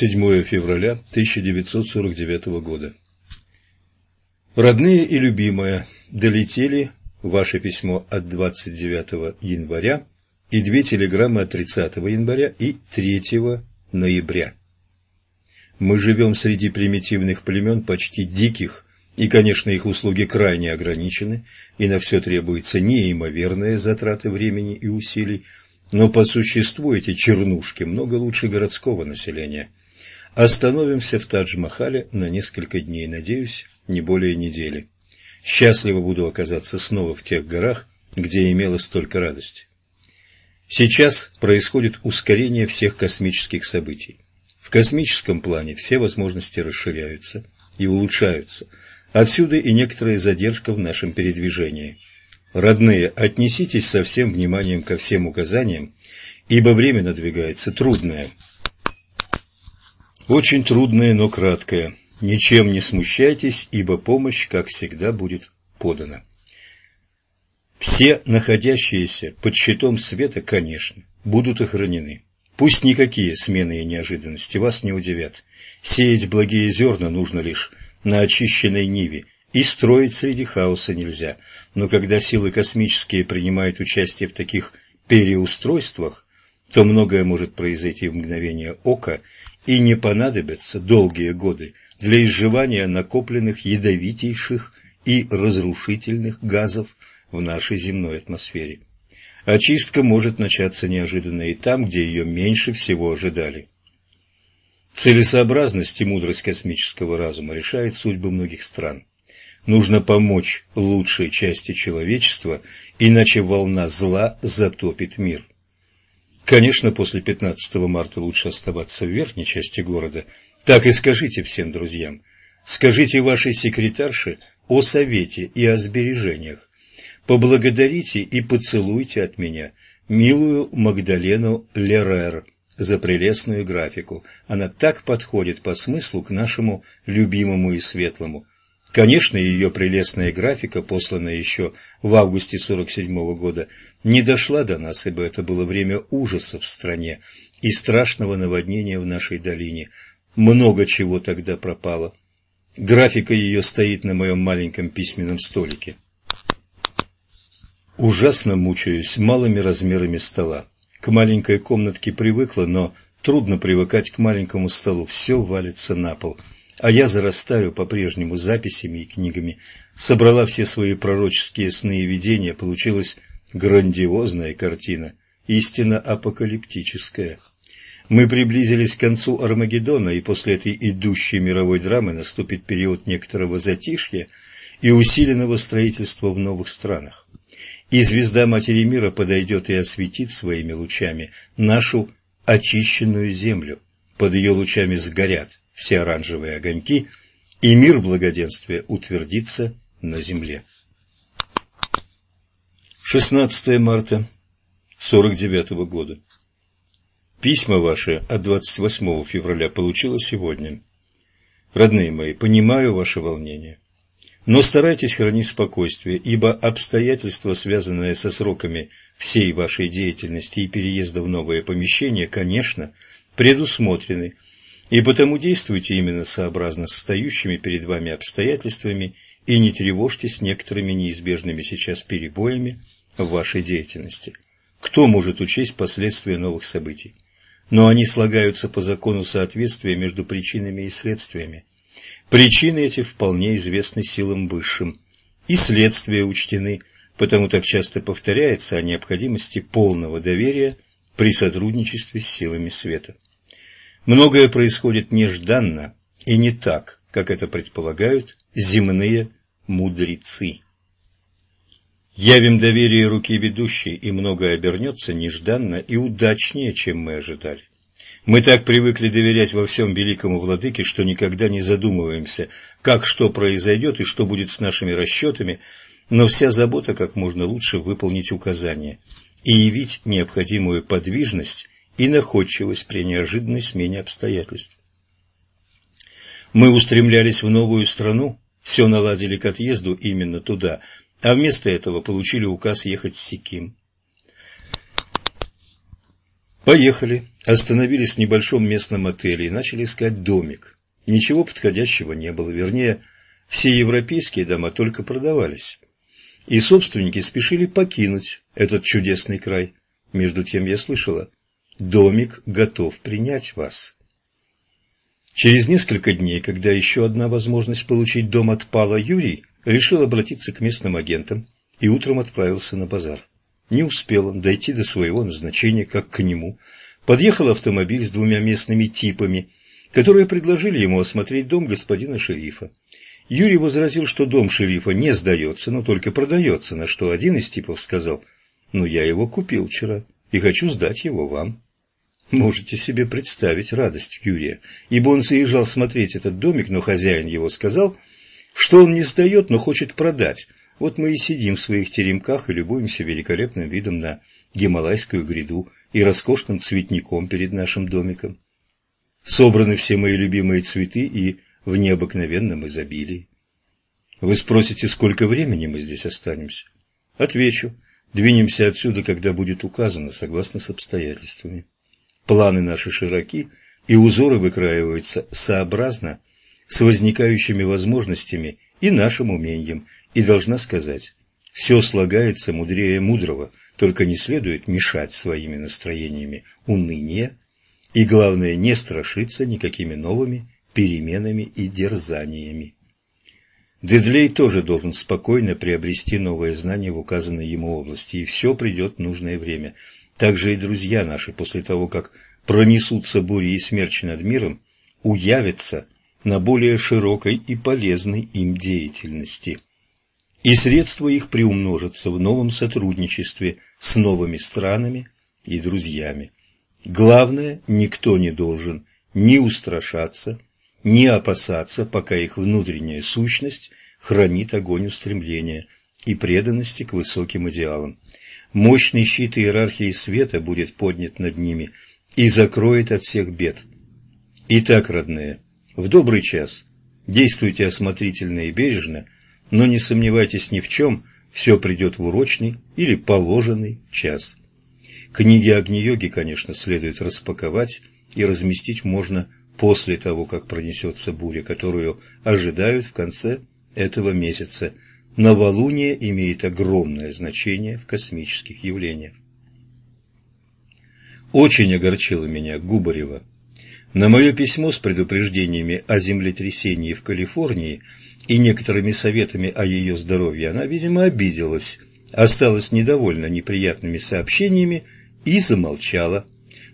7 февраля 1949 года. Родные и любимые, долетели ваше письмо от 29 января и две телеграммы от 30 января и 3 ноября. Мы живем среди примитивных племен, почти диких, и, конечно, их услуги крайне ограничены, и на все требуются неимоверные затраты времени и усилий, но по существу эти чернушки много лучше городского населения. Остановимся в Тадж-Махале на несколько дней, надеюсь, не более недели. Счастливо буду оказаться снова в тех горах, где имела столько радости. Сейчас происходит ускорение всех космических событий. В космическом плане все возможности расширяются и улучшаются. Отсюда и некоторая задержка в нашем передвижении. Родные, отнеситесь со всем вниманием ко всем указаниям, ибо время надвигается трудное. Очень трудное, но краткое. Ничем не смущайтесь, ибо помощь, как всегда, будет подана. Все находящиеся под щитом света, конечно, будут охранены. Пусть никакие смены и неожиданности вас не удивят. Сеять благие зерна нужно лишь на очищенной ниве, и строить среди хаоса нельзя. Но когда силы космические принимают участие в таких переустройствах, то многое может произойти в мгновение ока, и не понадобятся долгие годы для изживания накопленных ядовитейших и разрушительных газов в нашей земной атмосфере. Очистка может начаться неожиданно и там, где ее меньше всего ожидали. Целесообразность и мудрость космического разума решает судьбы многих стран. Нужно помочь лучшей части человечества, иначе волна зла затопит мир. Конечно, после 15 марта лучше оставаться в верхней части города. Так и скажите всем друзьям. Скажите вашей секретарше о совете и о сбережениях. Поблагодарите и поцелуйте от меня милую Магдалену Лерер за прелестную графику. Она так подходит по смыслу к нашему любимому и светлому. Конечно, ее прелестная графика, посланная еще в августе 47 -го года, не дошла до нас, ибо это было время ужасов в стране и страшного наводнения в нашей долине. Много чего тогда пропало. Графика ее стоит на моем маленьком письменном столике. Ужасно мучаюсь малыми размерами стола. К маленькой комнатке привыкла, но трудно привыкать к маленькому столу. Все валится на пол. А я зарастаю по-прежнему записями и книгами. Собрала все свои пророческие сны и видения. Получилась грандиозная картина. Истинно апокалиптическая. Мы приблизились к концу Армагеддона, и после этой идущей мировой драмы наступит период некоторого затишья и усиленного строительства в новых странах и звезда Матери Мира подойдет и осветит своими лучами нашу очищенную землю. Под ее лучами сгорят все оранжевые огоньки, и мир благоденствия утвердится на земле. 16 марта 49 -го года. Письма ваши от 28 февраля получила сегодня. Родные мои, понимаю ваше волнение. Но старайтесь хранить спокойствие, ибо обстоятельства, связанные со сроками всей вашей деятельности и переезда в новое помещение, конечно, предусмотрены, и потому действуйте именно сообразно с стоящими перед вами обстоятельствами и не тревожьтесь некоторыми неизбежными сейчас перебоями в вашей деятельности. Кто может учесть последствия новых событий? Но они слагаются по закону соответствия между причинами и следствиями. Причины эти вполне известны силам высшим, и следствия учтены, потому так часто повторяется о необходимости полного доверия при сотрудничестве с силами света. Многое происходит нежданно и не так, как это предполагают земные мудрецы. Явим доверие руки ведущей, и многое обернется нежданно и удачнее, чем мы ожидали. Мы так привыкли доверять во всем великому владыке, что никогда не задумываемся, как что произойдет и что будет с нашими расчетами, но вся забота как можно лучше выполнить указания и явить необходимую подвижность и находчивость при неожиданной смене обстоятельств. Мы устремлялись в новую страну, все наладили к отъезду именно туда, а вместо этого получили указ ехать в Сиким. Поехали, Остановились в небольшом местном отеле и начали искать домик. Ничего подходящего не было, вернее, все европейские дома только продавались. И собственники спешили покинуть этот чудесный край. Между тем я слышала, домик готов принять вас. Через несколько дней, когда еще одна возможность получить дом отпала, Юрий решил обратиться к местным агентам и утром отправился на базар. Не успел он дойти до своего назначения, как к нему подъехал автомобиль с двумя местными типами, которые предложили ему осмотреть дом господина шерифа. Юрий возразил, что дом шерифа не сдается, но только продается, на что один из типов сказал, «Ну, я его купил вчера и хочу сдать его вам». Можете себе представить радость Юрия, ибо он заезжал смотреть этот домик, но хозяин его сказал, что он не сдает, но хочет продать, вот мы и сидим в своих теремках и любуемся великолепным видом на Гималайскую гряду и роскошным цветником перед нашим домиком. Собраны все мои любимые цветы и в необыкновенном изобилии. Вы спросите, сколько времени мы здесь останемся? Отвечу, двинемся отсюда, когда будет указано, согласно с обстоятельствами. Планы наши широки, и узоры выкраиваются сообразно с возникающими возможностями и нашим умением, и должна сказать, все слагается мудрее мудрого, только не следует мешать своими настроениями уныния, и главное не страшиться никакими новыми переменами и дерзаниями. Дедлей тоже должен спокойно приобрести новые знания в указанной ему области, и все придет в нужное время. Также и друзья наши, после того, как пронесутся бури и смерчи над миром, уявятся на более широкой и полезной им деятельности и средства их приумножатся в новом сотрудничестве с новыми странами и друзьями. Главное, никто не должен ни устрашаться, ни опасаться, пока их внутренняя сущность хранит огонь устремления и преданности к высоким идеалам. Мощный щит иерархии света будет поднят над ними и закроет от всех бед. Итак, родные, в добрый час действуйте осмотрительно и бережно – но не сомневайтесь ни в чем, все придет в урочный или положенный час. Книги Агни-йоги, конечно, следует распаковать и разместить можно после того, как пронесется буря, которую ожидают в конце этого месяца. Новолуние имеет огромное значение в космических явлениях. Очень огорчило меня Губарева. На мое письмо с предупреждениями о землетрясении в Калифорнии – и некоторыми советами о ее здоровье она, видимо, обиделась, осталась недовольна неприятными сообщениями и замолчала.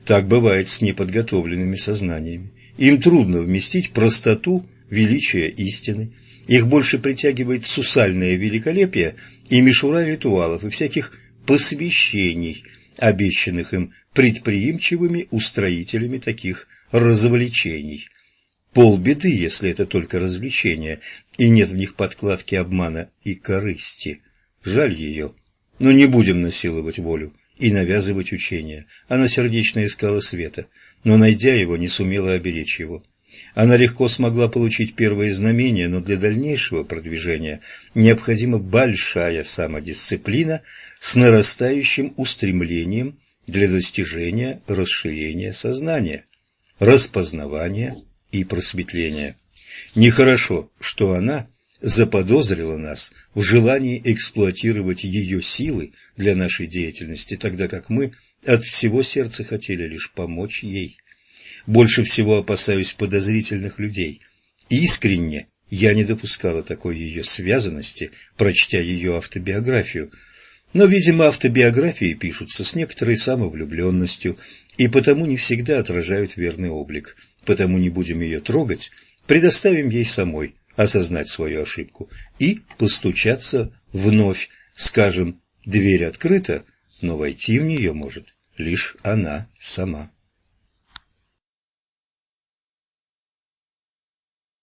Так бывает с неподготовленными сознаниями. Им трудно вместить простоту, величие истины. Их больше притягивает сусальное великолепие и мишура ритуалов и всяких посвящений, обещанных им предприимчивыми устроителями таких развлечений. Полбеды, если это только развлечения, и нет в них подкладки обмана и корысти. Жаль ее. Но не будем насиловать волю и навязывать учения. Она сердечно искала света, но, найдя его, не сумела оберечь его. Она легко смогла получить первые знамения, но для дальнейшего продвижения необходима большая самодисциплина с нарастающим устремлением для достижения расширения сознания, распознавания и просветления. Нехорошо, что она заподозрила нас в желании эксплуатировать ее силы для нашей деятельности, тогда как мы от всего сердца хотели лишь помочь ей. Больше всего опасаюсь подозрительных людей. Искренне я не допускала такой ее связанности, прочтя ее автобиографию. Но, видимо, автобиографии пишутся с некоторой самовлюбленностью и потому не всегда отражают верный облик потому не будем ее трогать, предоставим ей самой осознать свою ошибку и постучаться вновь, скажем, дверь открыта, но войти в нее может лишь она сама.